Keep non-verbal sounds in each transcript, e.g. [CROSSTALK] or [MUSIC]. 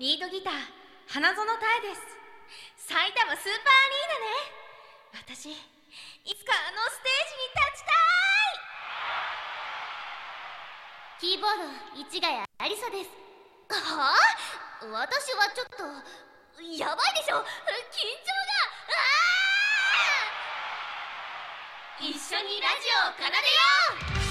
リードギター花園太です。埼玉スーパーアリーナね。私いつかあのステージに立ちたい。キーボード市ヶ谷ありさです。はあ？私はちょっとやばいでしょ？緊張が。あ一緒にラジオを奏でよう。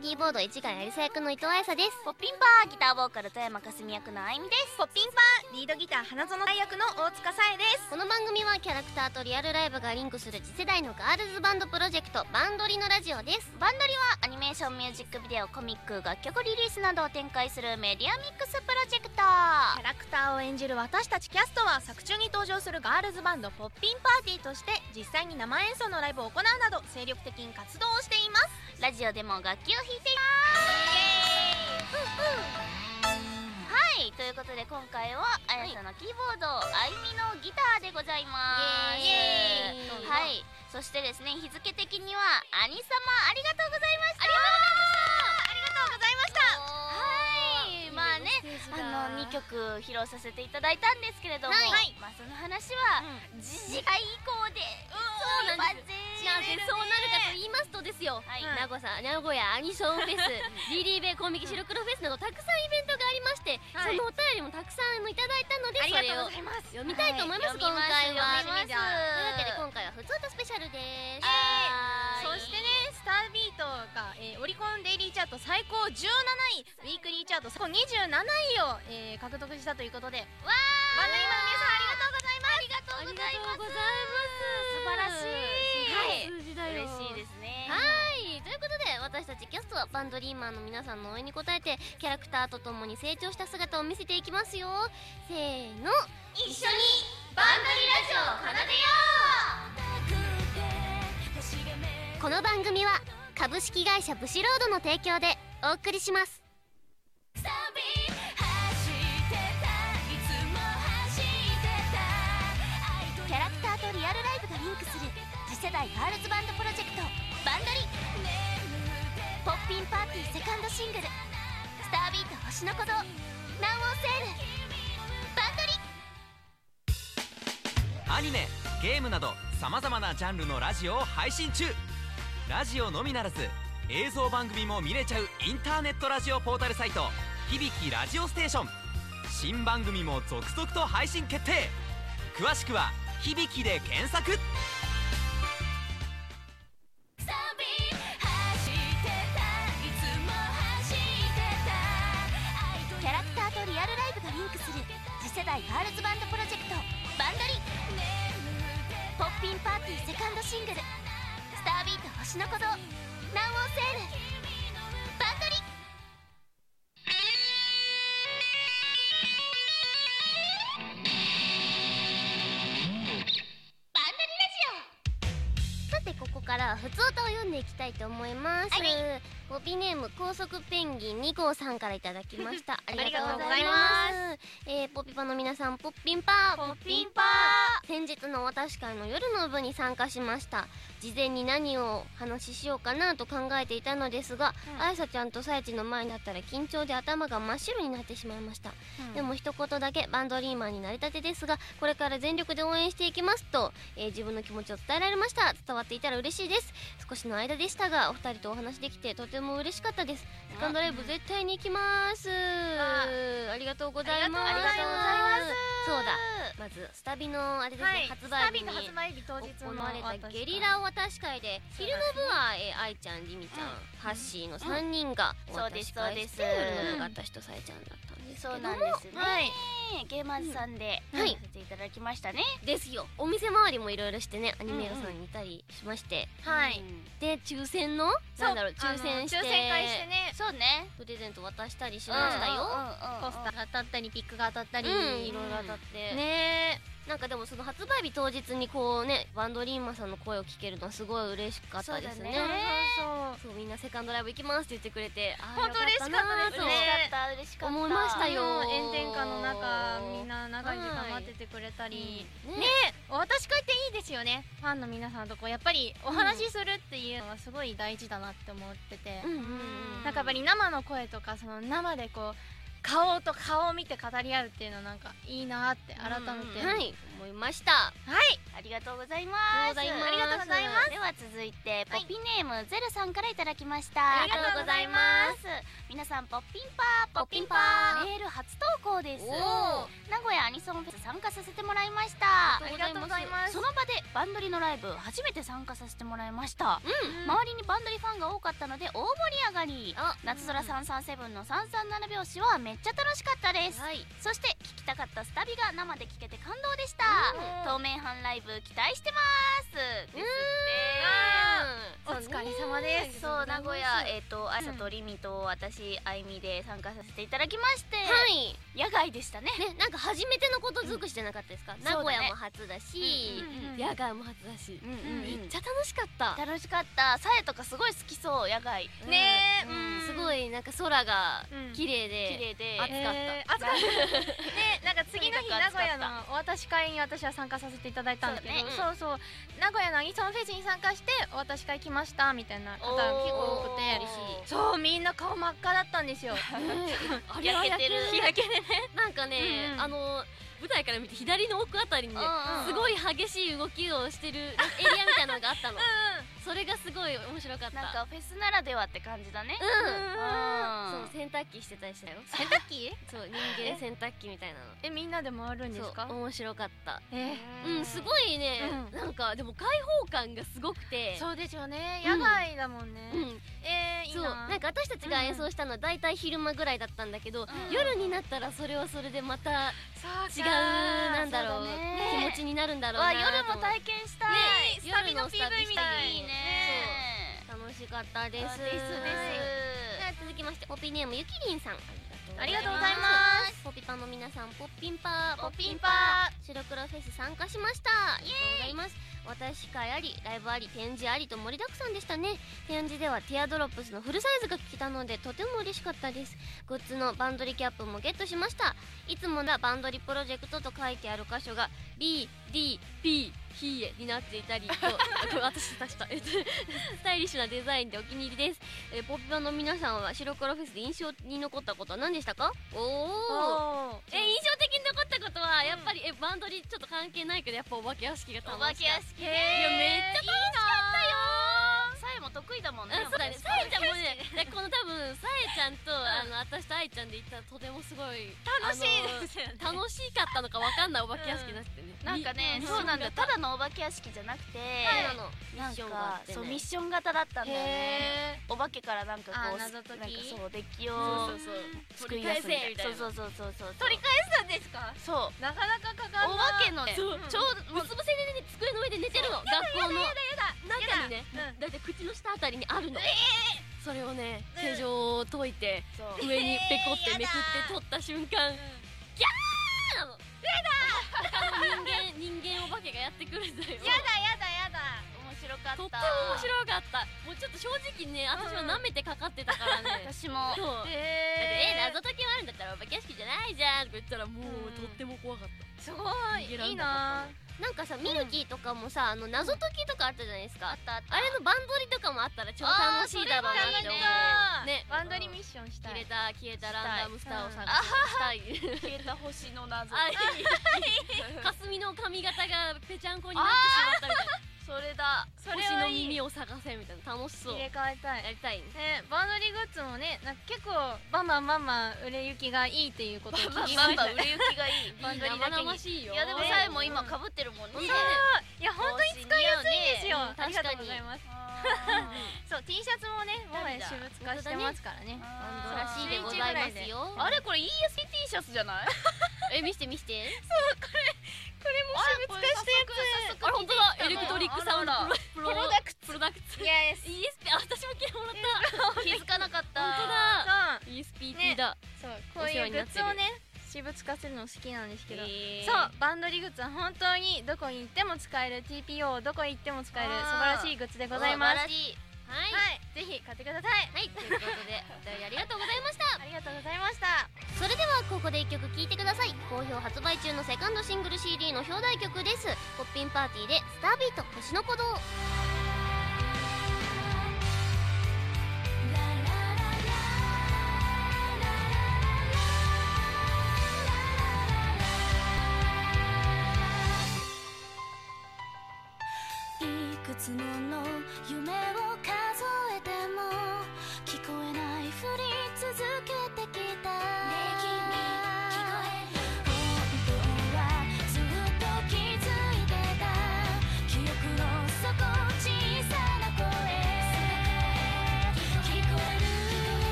キーボード市川やりさ役の伊藤彩です。ポッピンパーギターボーカル富山かすみ役のあいみです。ポッピンパーリードギター花園大役の大塚さえです。この番組はキャラクターとリアルライブがリンクする次世代のガールズバンドプロジェクトバンドリのラジオです。バンドリはアニメーションミュージックビデオコミック楽曲リリースなどを展開するメディアミックスプロジェクト。キャラクターを演じる私たちキャストは作中に登場するガールズバンドポッピンパーティーとして実際に生演奏のライブを行うなど精力的に活動をしています。ラジオでも楽器を弾いていますはいということで今回はあやさんのキーボード、あいみのギターでございます。はい。そしてですね日付的には兄様ありがとうございまし曲披露させていただいたんですけれども、はい、まあその話は、次回以降で、そうなんです。そうなるかと言いますとですよ、はい、名古屋名古屋アニソンフェス [LAUGHS] リリーベコンビキ白黒フェスなどたくさんイベントがありまして、はい、そのお便りもたくさんいただいたのでそれを。読みたいと思います、今回は。というわけで今回はふつおたスペシャルです。そしてねスタービートが、えー、オリコンデイリーチャート最高17位ウィークリーチャート最高27位を、えー、獲得したということでわーバンドリマの皆さんありがとうございます。ありがとうございます。素晴らしい。数字だよ嬉しいですね。はい。ということで私たちキャストはバンドリーマーの皆さんの応援に応えてキャラクターとともに成長した姿を見せていきますよ。せーの。一緒にこの番組は株式会社ブシロードの提供でお送りします。キャラクターとリアル。ライブがリンクする世代ガールズバンドプロジェクトバンドリ。ポッピンパーティーセカンドシングル「スタービート星の鼓動」「南欧セール」バンドリ。アニメゲームなどさまざまなジャンルのラジオを配信中ラジオのみならず映像番組も見れちゃうインターネットラジオポータルサイト「響きラジオステーション」新番組も続々と配信決定。詳しくは「響き」で検索。キャラクターとリアルライブがリンクする次世代ガールズバンドプロジェクトバンドリ。ポッピンパーティーセカンドシングル「ービート星の鼓動南欧セール」バンドリバンドリラジオ。さてここから普通歌を読んでいきたいと思います、はいポピネーム高速ペンギン2号さんからいただきました。[LAUGHS] ありがとうございます。えー、ポピパの皆さんポッピンパー。ポッピンパー。先日の私会の夜の部に参加しました。事前に何を話ししようかなと考えていたのですが、うん、あやさちゃんとさやちの前になったら緊張で頭が真っ白になってしまいました、うん、でも一言だけバンドリーマンになりたてですがこれから全力で応援していきますと、えー、自分の気持ちを伝えられました。伝わっていたら嬉しいです。少しの間でしたがお二人とお話できてとてもても嬉しかったです。セカンドライブ絶対に行きます。あ。りがとうございます。ありがとうございます。そうだ。まずスタビのあれですね、はい、発売日に発売日当日行われたゲリラお渡し会で昼の部はえ愛ちゃんりみちゃん、ハッシーの3人がお渡し会して夜の部が私とさえちゃんだったそうなんです。ね、はい、ゲーマーズさんでやらせていただきましたね、ですよ。お店周りもいろいろしてねアニメ屋さんにいたりしまして、はい。で抽選のなんだろう抽選して。抽選会してね。そうね。プレゼント渡したりしましたよ、ポスター当たったりピックが当たったり、いろいろ当たって。ねなんかでもその発売日当日にこうねバンドリーマさんの声を聞けるのはすごい嬉しかったですね。そうみんなセカンドライブ行きますって言ってくれて本当嬉しかったですよね。嬉しかった嬉しかった。思いましたよ炎天下の中みんな長い時間待っててくれたり、うん。ねお渡し会っていいですよね。ファンの皆さんとこうやっぱりお話しするっていうのはすごい大事だなって思ってて、うんうんうん。なんかやっぱり生の声とかその生でこう顔と顔を見て語り合うっていうのはなんかいいなって改めて、思いました。はい。ありがとうございます。ありがとうございます。では続いてポッピーネームゼルさんからいただきました。ありがとうございます。皆さんポッピンパーポッピンパー。メール初投稿です。お名古屋アニソンフェス参加させてもらいました。ありがとうございます。その場でバンドリのライブ初めて参加させてもらいました。うん周りにバンドリファンが多かったので大盛り上がり。あ夏空337の337拍子はめっちゃ楽しかったです。はい。そして聴きたかったスタビが生で聴けて感動でした透明版ライブ期待してます。ですってお疲れ様です。そう名古屋えっ、とあいさとりみと私あいみで参加させていただきまして、はい。野外でしたね。ねなんか初めてのこと尽くしてなかったですか、ん。名古屋も初だし、うんうん野外も初だし、うんうんめっちゃ楽しかった、楽しかった。さえとかすごい好きそう野外。ね。え、うん。すごいなんか空がうん。綺麗で、綺麗で。暑かった。えー暑かった。で [LAUGHS] なんか次の日名古屋のお渡し会に私は参加させていただいたんだけどそうそう,、そう。名古屋のアニソンフェスに参加してお渡し会来ましたみたいな方が結構多くて。そうみんな顔真っ赤だったんですよ。あ [LAUGHS] 焼けてる。日焼けでねなんかね、うんうん。あの舞台から見て左の奥あたりにね、うんうんすごい激しい動きをしてるエリアみたいなのがあったの。[LAUGHS] それがすごい面白かった。なんかフェスならではって感じだね。うん、うん。そう洗濯機してたりしたよ。洗濯機？[LAUGHS] そう人間洗濯機みたいなの。えみんなで回るんですか？面白かった。えうんすごいね、うん。なんかでも開放感がすごくて。そうですよね。うん。野外だもんね、うん。えー、いいそうななんか私たちが演奏したのは大体昼間ぐらいだったんだけど、ん。夜になったらそれはそれでまた違うなんだろうね。気持ちになるんだろうな夜も体験したい、ね夜スタビの PV みたい。いいね。楽しかったです。あですです。はい。続きましてポピーネームゆきりんさん。ありがとうございます。ポピパの皆さんポッピンパーポッピンパ白黒フェス参加しました。ありがとうございます。私会ありライブあり展示ありと盛りだくさんでしたね。展示ではティアドロップスのフルサイズが聞けたのでとても嬉しかったです。グッズのバンドリキャップもゲットしました。いつもなバンドリプロジェクトと書いてある箇所が BDP ヒエになっていたりと私足したえっとスタイリッシュなデザインでお気に入りです、[LAUGHS] えーポッピパの皆さんは白黒フェスで印象に残ったことは何でしたか？おおおえ印象的に残ったことはやっぱり、えバンドリちょっと関係ないけどやっぱお化け屋敷が楽しかった。お化け屋敷。いやめっちゃ楽しかったも得意だもんね。あそうだね。さえちゃんもねでこの多分さえちゃんと、あの私とあいちゃんで行ったらとてもすごい楽しいですよね。楽しかったのかわかんないお化け屋敷だってね、なんかねみそうなんだただのお化け屋敷じゃなくてただの。ミなんッションがあかってね。そうミッション型だったんだよね。へお化けからなんかこあうなんかそうデッキそを作り出すみたいな。そうそうそうそうそう。取り返したんですか？そう。なかなかかかんおない。化けのねそうちょうどうつ伏せでね机の上で寝てるの。学校の中にね。やだ。だいたい口の下あたりにあるの、それをねうん。手錠を解いてそう。上にペコってめくってえーやだ取った瞬間なの他の人間人間お化けがやってくるんだよ。やだやだやだ。面白かった。とっても面白かった。もうちょっと正直ね私は舐めてかかってたからね。[LAUGHS] 私も。そう。だってへえ謎解きもあるんだったらお化け屋敷じゃないじゃんとか言ったらもううん。とっても怖かっすごい。いいんなななんかさミルキーとかもさあの謎解きとかあったじゃないですか。あったあった。あれのバンドリとかもあったら超楽しいだろうなって。思うね。バンドリミッションしたい。消えた消えたランダムスターを探したい。消えた星の謎。[LAUGHS] 霞の髪型がぺちゃんこになってしまったみたいなそれだ。それ星のはいい。耳を探せみたいな。楽しそう。や入れ替えたい。りたいね。バンドリグッズもねなんか結構バンバンバンバン売れ行きがいいっていうことを聞きました。[LAUGHS] 売れ行きがいい。[LAUGHS] バンドリだけに。いよ。いやでもさえも今かぶってるもんね。うんいや本当に使いやすいんですよ。うん。ありがとうございます。あ [LAUGHS] そう T シャツもねもはや私物化してますからね。ーバンドらしいでございますよ。あれこれ EST T シャツじゃない？え見して見して。これ。も私物化したやつあれ本当だ。エレクトリックサウンド。プロダクツ。プロダクツ。イエス ESP あ私も昨日もらった。[LAUGHS] 気づかなかった。本当だ。そう。ESPT だ。そうこういうグッズをね私物物化するの好きなんですけど、そうバンドリグッズは本当にどこに行っても使える。TPO どこ行っても使える。素晴らしいグッズでございます。素晴らしい。はい。はい。ぜひ買ってください。はい、ということでお便りありがとうございました。ありがとうございましたそれではここで1曲聴いてください。好評発売中のセカンドシングル CD の表題曲です。ポッピンパーティーで「スタービート星の鼓動」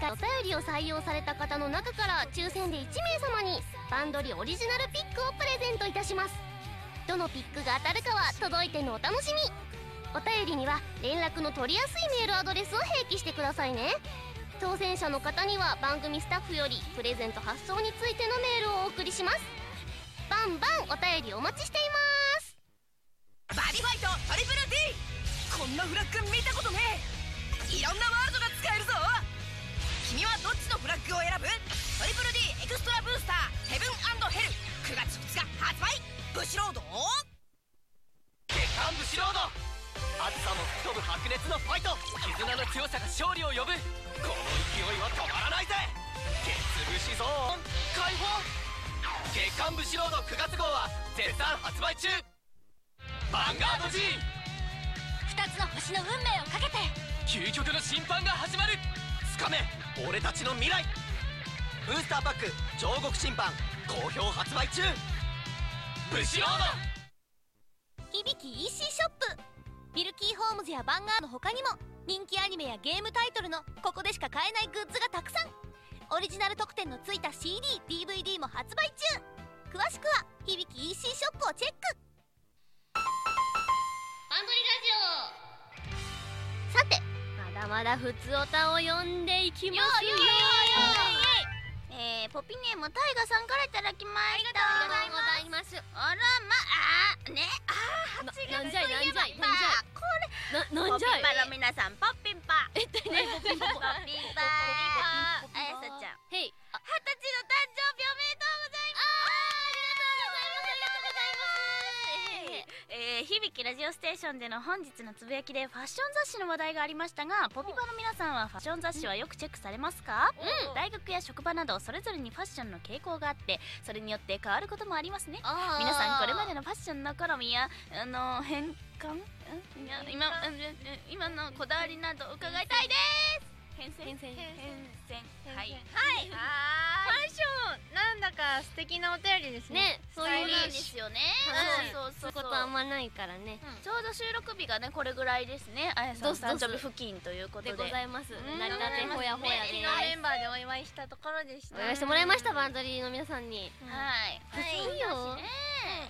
回お便りを採用された方の中から抽選で1名様にバンドリオリジナルピックをプレゼントいたします。どのピックが当たるかは届いてのお楽しみ。お便りには連絡の取りやすいメールアドレスを併記してくださいね。当選者の方には番組スタッフよりプレゼント発送についてのメールをお送りします。バンバンお便りお待ちしています。バディファイト triple D こんなフラッグ見たことねえ。いろんなワールドが使えるぞ。君はどっちのフラッグを選ぶ？ triple D extra booster heaven hell。9月2日発売。ブシロード。月刊ブシロード。暑さも吹き飛ぶ白熱のファイト。絆の強さが勝利を呼ぶ。この勢いは止まらないぜ。鉄武士ゾーン。解放。月刊ブシロード9月号は絶賛発売中。ヴァンガード G 2つの星の運命をかけて。究極の審判が始まる。つかめ俺たちの未来。ブースターパック上国審判好評発売中。武士ロード。響き EC ショップ。ミルキーホームズやバンガードの他にも人気アニメやゲームタイトルのここでしか買えないグッズがたくさん。オリジナル特典のついた CDDVD も発売中。詳しくは響き EC ショップをチェック。バンドリラジオ。さてまだまだふつおたを読んでいきますよ。えー、ポピネームタイガさんからいただきましたありがとうございますあらまあねあ8月といえばまあこれななんじゃいポピパの皆さんポッピンパえっとねポピンパポピンパあやさちゃんへい二十歳の誕生日おめでとうございますえー、響きラジオステーションでの本日のつぶやきでファッション雑誌の話題がありましたがポピパの皆さんはファッション雑誌はよくチェックされますか、うん。大学や職場などそれぞれにファッションの傾向があってそれによって変わることもありますね。皆さんこれまでのファッションの好みやあの変換？今今のこだわりなど伺いたいです変遷。変遷。変遷。はいはいファッションなんだか素敵なお便りですねねそういうそうなんですよねそうそうそうことあんまないからねちょうど収録日がねこれぐらいですねあやさん誕生日付近ということでございます成り立てほやほやでのメンバーでお祝いしたところでしたお祝いしてもらいましたバンドリーの皆さんにはい普通よね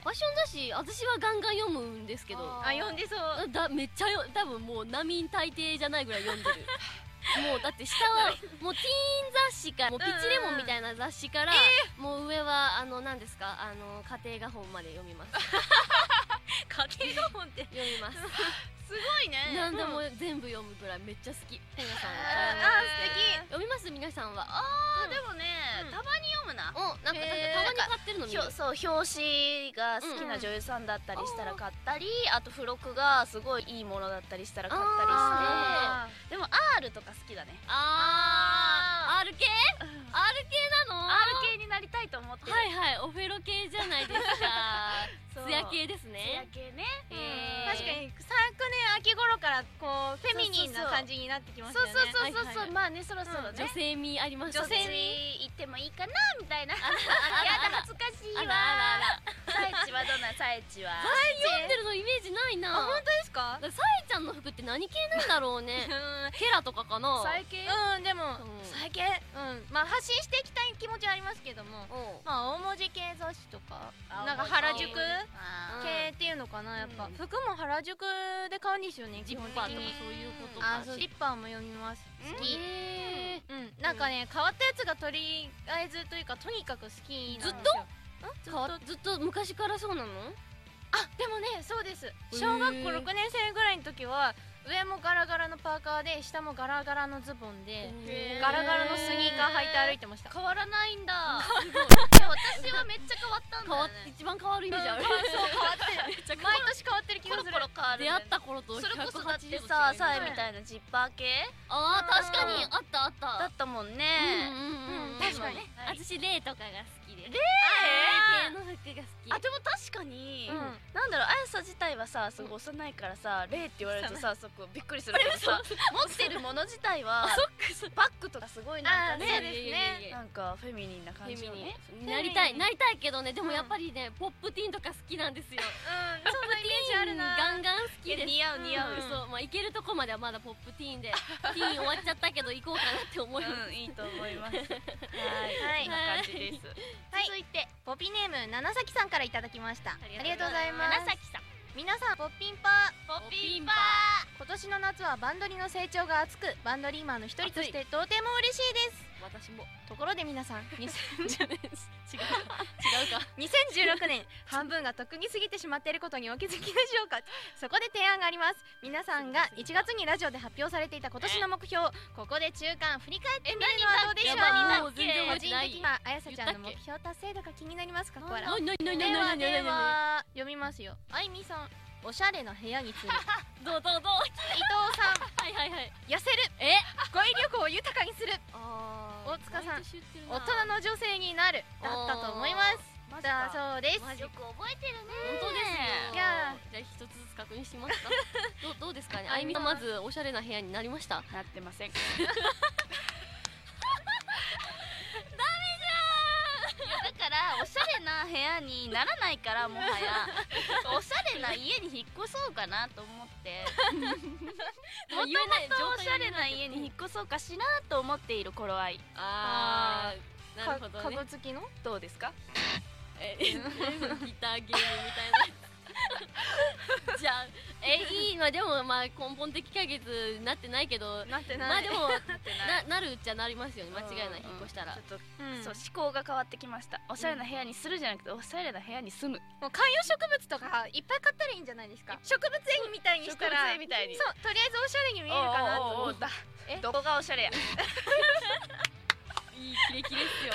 ファッション雑誌私はガンガン読むんですけどあ読んでそうだめっちゃよ多分もう並大抵じゃないぐらい読んでるもうだって下はもうティーン雑誌からもうピチレモンみたいな雑誌から、もう上はあの何ですかあの家庭画本まで読みます。[LAUGHS] 家計本って。読みます。すごいね。何でも全部読むぐらいめっちゃ好き。本屋さんあはー読みます皆さんは。あーでもねうん。たまに読むな。おなんかへーたまに買ってるの見るそう表紙が好きな女優さんだったりしたら買ったり、あと付録がすごいいいものだったりしたら買ったりあして。でも R とか好きだね。あー。R 系？R 系なの？R 系になりたいと思ってる。はいはいオフェロ系じゃないですか [LAUGHS] そう。艶系です艶ね系ね。へー。確かに昨年秋頃からこうフェミニンな感じになってきましたそうよねそうそうそうそう、はいはいはい。まあねそろそろね、女性味あります女性女性に行ってもいいかなみたいな。やだ恥ずかしいわ。さえちはどんなさえちは。読んでるのイメージないな。あ本当ですか？さえちゃんの服って何系なんだろうね。うん。ケラとかかな。最近？うんでもうん。最近？うん。まあ発信していきたい気持ちはありますけども。まあ大文字系雑誌とか。あなんか原宿？あ系っていうのかなやっぱ。うん服も原宿で買うんですよね基本的にパーとかそういうことか。ジッパーも読みます。好き。うん。なんかね変わったやつがとりあえずというかとにかく好きずっと？ずっと？ずっと昔からそうなの？あでもねそうです。小学校6年生ぐらいの時は上もガラガラのパーカーで下もガラガラのズボンでガラガラのスニーカー履いて歩いてました。変わらないんだ。私はめっちゃ変わったんだよね。一番変わるイメージある。そう変わってる。毎年変わってる気がする。出会った頃とそれこそだって180ささえみたいなジッパー系。あー確かに。うんあったあった。だったもんうんねうんうん。うん確かに。はい。私レイとかが好き。でレイえ系の服が好き。あでも確かに、うん。なんだろうあやさ自体はさすごい幼いからさ「レイ」って言われるとさそこびっくりするけどさ持ってるもの自体はバッグとかすごいなんかねですね。なんかフェミニンな感フェミニじのねン。なりたいなりたいけどねでもやっぱりねポップティーン。とか好きなんですようんそんなイメージあるなガン。ガン。好きです似合う似合ううんそうまあ行けるとこまではまだポップティーン。でティーン。終わっちゃったけど行こうかなって思いますうんいいと思いますはいはいこんな感じですはい。続いてポピネーム七崎さんからいただきました。ありがとうございます。紫さん。皆さんポッピンパポッピンパパ今年の夏はバンドリの成長が熱くバンドリーマーの一人としてとても嬉しいです私もところで皆さん2010年違うか違うか。[LAUGHS] 2016年半分がとっくに過ぎてしまっていることにお気づきでしょうか。そこで提案があります。皆さんが1月にラジオで発表されていた今年の目標ここで中間振り返ってみるのはどうでしょう？個人的にはあやさちゃんの目標達成度が気になりますか？こら。なになになになでは読みますよあいみさんおしゃれな部屋にするどうどうどう伊藤さんはいはいはい痩せるえ豊かにする。あ大塚さん大人の女性になる。だったと思います。だか。そうです。マジよく覚えてるね。本当ですよいや。じゃあ一つずつ確認しますかどうどうですかね。[LAUGHS] あいみさんまずおしゃれな部屋になりました？なってません [LAUGHS] だからおしゃれな部屋にならないからもはや。[LAUGHS] おしゃれな家に引っ越そうかなと思って。[LAUGHS] もともとおしゃれな家に引っ越そうかしらと思っている頃合い。あーなかるほどね。株付きの？どうですか？えギターゲームみたいな [LAUGHS] じゃあえいいまあでもまあ根本的解決になってないけどなってない。まあでもなない。ななるっちゃなりますよね。間違いないうん引っ越したら。ちょっと、うん。そう思考が変わってきました。おしゃれな部屋にするじゃなくておしゃれな部屋に住む。もう観葉植物とかいっぱい買ったらいいんじゃないですか。植物園みたいにしたら。みたいに。そうとりあえずおしゃれに見えるかなと思うおうおうおうだえどこがおしゃれや [LAUGHS] いいキレキレっすよ。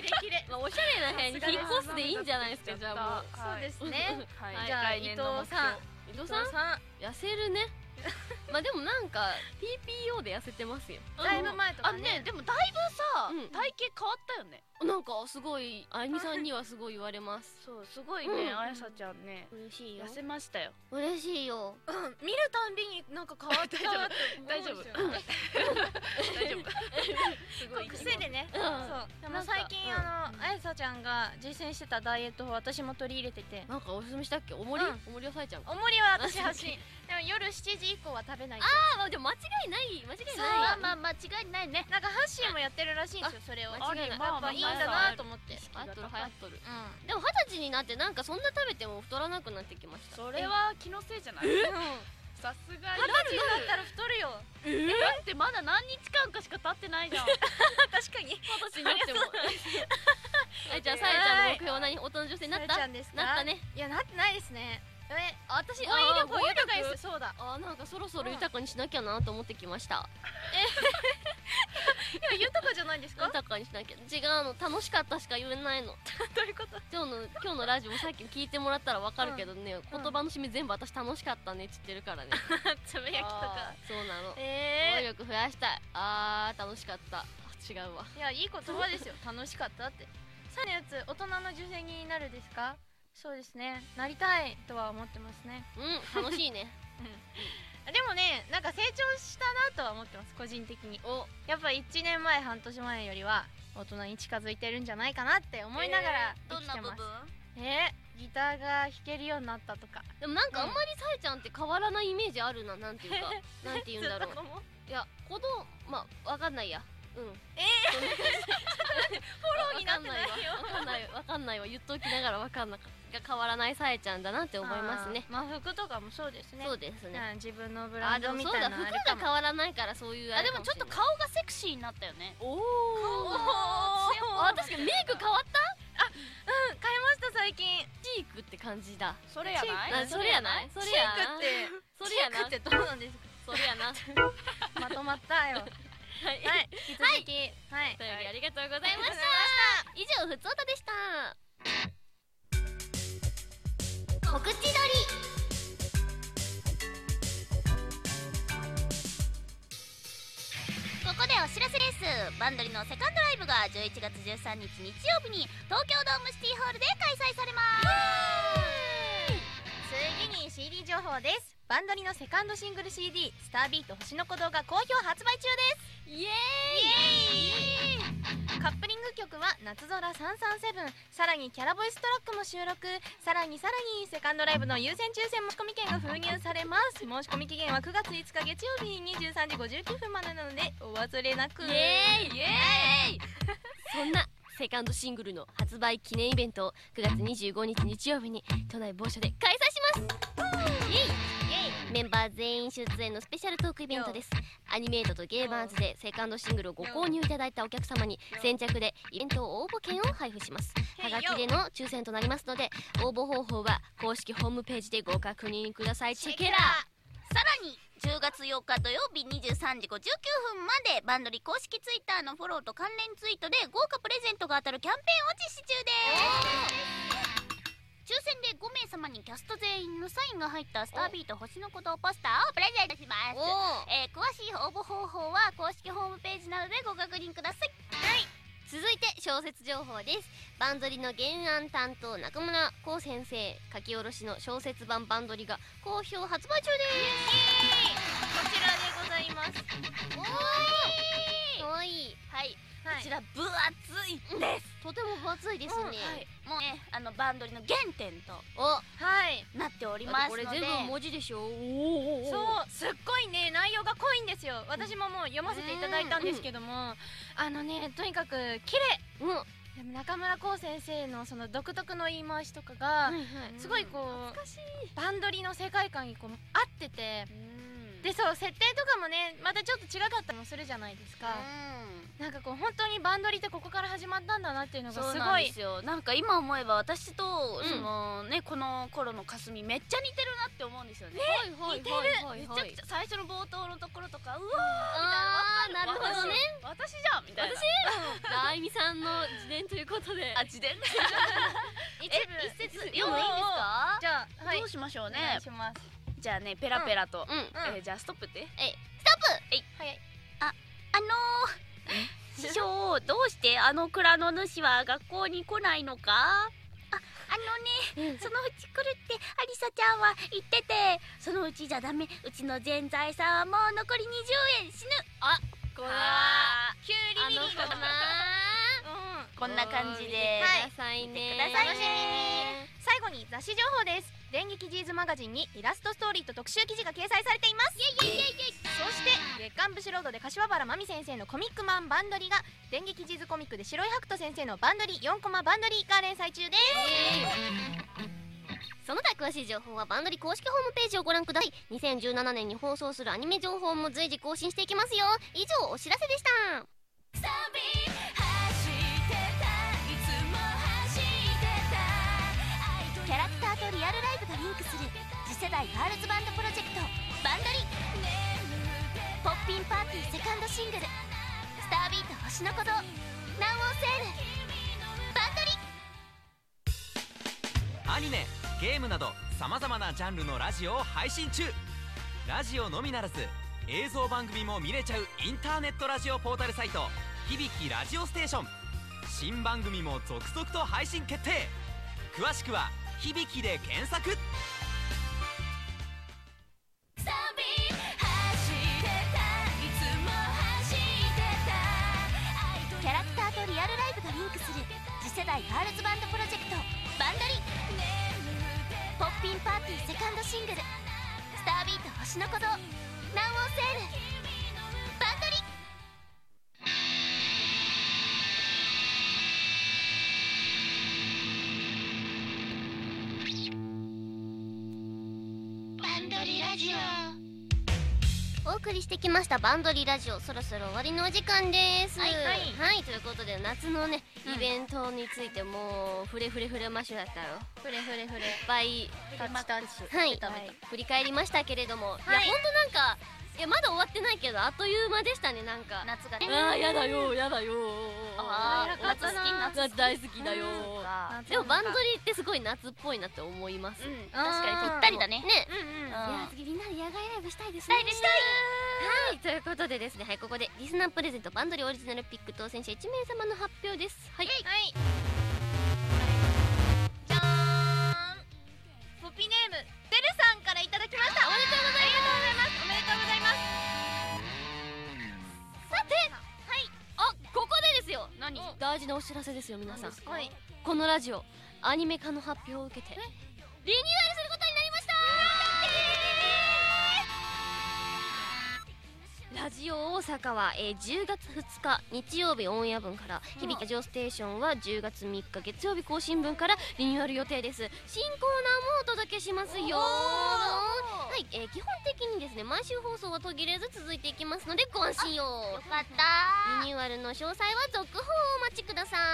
キレキレ。まあおしゃれな部屋に引っ越すでいいんじゃないですかじゃあもう。そうですね。はい、はい。じゃあ伊藤さん。伊藤さん？ん。痩せるね。[LAUGHS] まあでもなんか TPO で痩せてますよ。だいぶ前とあね。かねでもだいぶさ、うん。体型変わったよねなんかすごいあゆみさんにはすごい言われます。そうすごいね、うん。あやさちゃんね。嬉しいよ。痩せましたよ。嬉しいよ。うん見るたんびになんか変わった。なって思うんですよね大丈夫。すごい癖でね、うん。そう。でも最近あのあやさちゃんが実践してたダイエットを私も取り入れてて。なんかおすすめしたっけ？おもり、うん。おもりはさえちゃんかおもりは私発信でも夜7時以降は食べないと。ああでも間違いない。間違いない。まあまあ間違いないね。なんかハッシーもやってるらしいんですよそれを。間違いないだなと思って。流行っとる流行っとる。うでも二十歳になってなんかそんな食べても太らなくなってきました。それは気のせいじゃない？ん。さすが二十歳になったら太るよ。え？だってまだ何日間かしか経ってないじゃん。[LAUGHS] 確かに。二十歳になっても。はい [LAUGHS] じゃあさえちゃんの目標は何？大人の女性になった？なったね。いやなってないですねえあ私あ力豊か語彙力？です。そうだ。あなんかそろそろ豊かにしなきゃなと思ってきました。[LAUGHS] いや [LAUGHS] 豊かじゃないですか？豊かにしなきゃ。違うの。楽しかったしか言えないの。[LAUGHS] どういうこと？今日の今日のラジオもさっき聞いてもらったらわかるけどね、言葉の締め全部私楽しかったねって言ってるからね。つぶやきとか。そうなの。語彙え力増やしたい。あー楽しかった。あ違うわ。ー、いやいい言葉ですよ。楽しかったって。さのやつ大人の受験になるですか？そうですね。なりたいとは思ってますね。うん楽しいね。[LAUGHS] でもねなんか成長したなとは思ってます個人的に。お。やっぱ1年前半年前よりは大人に近づいてるんじゃないかなって思いながらどんな部生きてます。分？えー、ギターが弾けるようになったとか。でもなんかあんまりさえちゃんって変わらないイメージあるななんていうか。[LAUGHS] なんて言うんだろう。いやこのまあわかんないや。うん。え [LAUGHS] フォローになってないよ。わかんないわ。わかんないわ。言っときながらわかんなかが変わらないさえちゃんだなって思いますね。まあ服とかもそうですね。そうですね。うん自分のブランドみたいなもそうだ服が変わらないからそういうあでもちょっとか顔がセクシーになったよね。おおあ確かにメイク変わった？うん買いました最近。チークって感じだ。それやない？なそれやない？そチれやな？ークってそれやな？ってどうなんですか？それやな。まとまったよ。はい。はい引き続き。はい、お便りありがとうございましありがとうございまた。以上ふつおたでしたバンドリのセカンドライブが11月13日日曜日に東京ドームシティホールで開催されます。次に CD 情報です。バンドリのセカンドシングル CD「スタービート星の鼓動」が好評発売中です。イエーイ。カップリング曲は「夏空337」さらにキャラボイストラックも収録。さらにさらにセカンドライブの優先抽選申し込み券が封入されます。申し込み期限は9月5日月曜日23時59分までなのでお忘れなく。イエーイ。イエーイ。[LAUGHS] そんなセカンドシングルの発売記念イベントを9月25日日曜日に都内某所で開催します。イエイ [LAUGHS] メンバー全員出演のスペシャルトークイベントです。アニメートとゲーバーズでセカンドシングルをご購入いただいたお客様に先着でイベント応募券を配布します。はがきでの抽選となりますので応募方法は公式ホームページでご確認ください。チェケラさらに10月8日土曜日23時59分までバンドリ公式ツイッターのフォローと関連ツイートで豪華プレゼントが当たるキャンペーンを実施中です抽選で5名様にキャスト全員のサインが入ったスタービート星の鼓動ポスターをプレゼントします。おえー詳しい応募方法は公式ホームページなどでご確認ください。続いて小説情報です。バンドリの原案担当中村光先生書き下ろしの小説版バンドリが好評発売中こちらでございます。ですかわいい。はい。はいこちら分厚いです。とても分厚いですね、もうねあのバンドリの原点とおはい。なっておりだますので。これ全部文字でしょ？おそう。すっごいね内容が濃いんですよ。私ももう読ませていただいたんですけども。あのねとにかく綺麗。うん。はでも中村光先生のその独特の言い回しとかがすごいこうバンドリの世界観にこう合ってて。でそう設定とかもねまたちょっと違かったりもするじゃないですかなんかこう本当にバンドリってここから始まったんだなっていうのがすごい。ですよ。なんか今思えば私と、うん。そのねこの頃のかすみめっちゃ似てるなって思うんですよね。似てる。はいめちゃはい。くちゃ最初の冒頭のところとかうわあーな。るほどね。ー私じゃんみたいな。あいみさんの自伝ということで。[LAUGHS] あ自伝？[LAUGHS] 一え部一節読んでいいですか？じゃあはい。どうしましょうね。いします。じゃあねペラペラと、うん。うん。えーじゃあストップって？えストップ！はいあのー、師匠どうしてあの蔵の主は学校に来ないのか？ああのねそのうち来るってアリサちゃんは言ってて。そのうちじゃダメ。うちの全財産はもう残り20円。死ぬ。これはあキュウリリリかな。うんこんな感じではい。くださいね。くださいね最後に雑誌情報です。電撃ジーズマガジンにイラストストーリーと特集記事が掲載されています。そして月刊ブシロードで柏原真美先生のコミックマンバンドリが電撃ジーズコミックで白井白人先生のバンドリ4コマバンドリが連載中です。その他詳しい情報はバンドリ公式ホームページをご覧ください。2017年に放送するアニメ情報も随時更新していきますよ。以上お知らせでしたクターとリアルライブがリンクする代ガールズバンドプロジェクトバンドリ。ポッピンパーティーセカンドシングル「スタービート星の鼓動」南欧セールバンドリ。アニメゲームなどさまざまなジャンルのラジオを配信中。ラジオのみならず映像番組も見れちゃうインターネットラジオポータルサイト「響きラジオステーション」新番組も続々と配信決定。詳しくは「響き」で検索。星の鼓動南欧セールバンドリバンドリラジオ。お送りしてきました。バンドリラジオ。そろそろ終わりのお時間です。はいはい。ということで夏のねうんイベントについてもうフレフレフレマッシュだったよフレフレフレ。いっぱい。はい。振り返りましたけれども、い、やはいほんとなんかいやまだ終わってないけどあっという間でしたねなんか。夏がね。あーやだよやだよあー夏好き夏夏大好きだよ。夏でもバンドリってすごい夏っぽいなって思います、確かにぴったりだね。ね。いや次みんなで野外ライブしたいですね。したいしたい。はい。ということでですねはいここでリスナープレゼントバンドリオリジナルピック当選者1名様の発表です。はい。はい。じゃーん。ポピネームベルさんからいただきました。おめでとう大事なお知らせですよ皆さんはいこのラジオアニメ化の発表を受けてリニューアルジオ大阪は、えー10月2日日曜日オンエア分から「響きラジオステーション」は10月3日月曜日更新分からリニューアル予定です。新コーナーもお届けしますよ。はい、えー基本的にですね毎週放送は途切れず続いていきますのでご安心をよかった。リニューアルの詳細は続報をお待ちください。は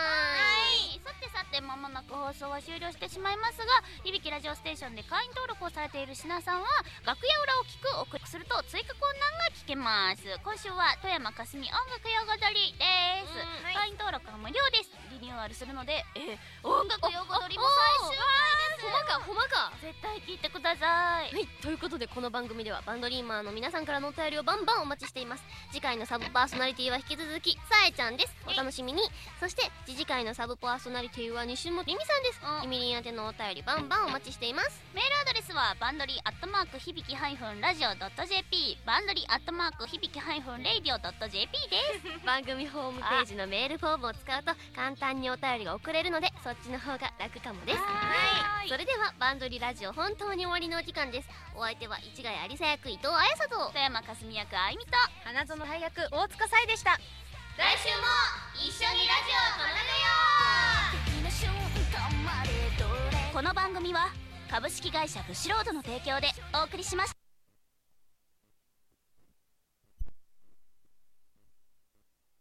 い。さてさてまもなく放送は終了してしまいますが響きラジオステーションで会員登録をされている品さんは楽屋裏を聞くをクリックすると追加コーナーが聞けます今週は富山かすみ音楽用語取りです、うんはい。会員登録は無料です。リニューアルするのでえー音楽用語取りも最終ほまかほまか回絶対聞いてくださいはいということでこの番組ではバンドリーマーの皆さんからのお便りをバンバンお待ちしています次回のサブパーソナリティは引き続きさえちゃんですお楽しみにそして次次回のサブパーソナリティは西本りみさんですうんりみりん宛てのお便りバンバンお待ちしていますメールアドレスはバンドリーアットマーク響きハイフンラジオドット JP バンドリーアットマーク響きハイフンレイディオドット JP です。[LAUGHS] 番組ホームページのメールフォームを使うと簡単にお便りが送れるのでそっちの方が楽かもです。はい。それではバンドリラジオ本当に終わりのお時間です。お相手は市ヶ谷有沙役伊藤彩沙と富山かすみ役あいみと花園大役大塚さえでした。来週も一緒にラジオを奏でようこの番組は株式会社ブシロードの提供でお送りしました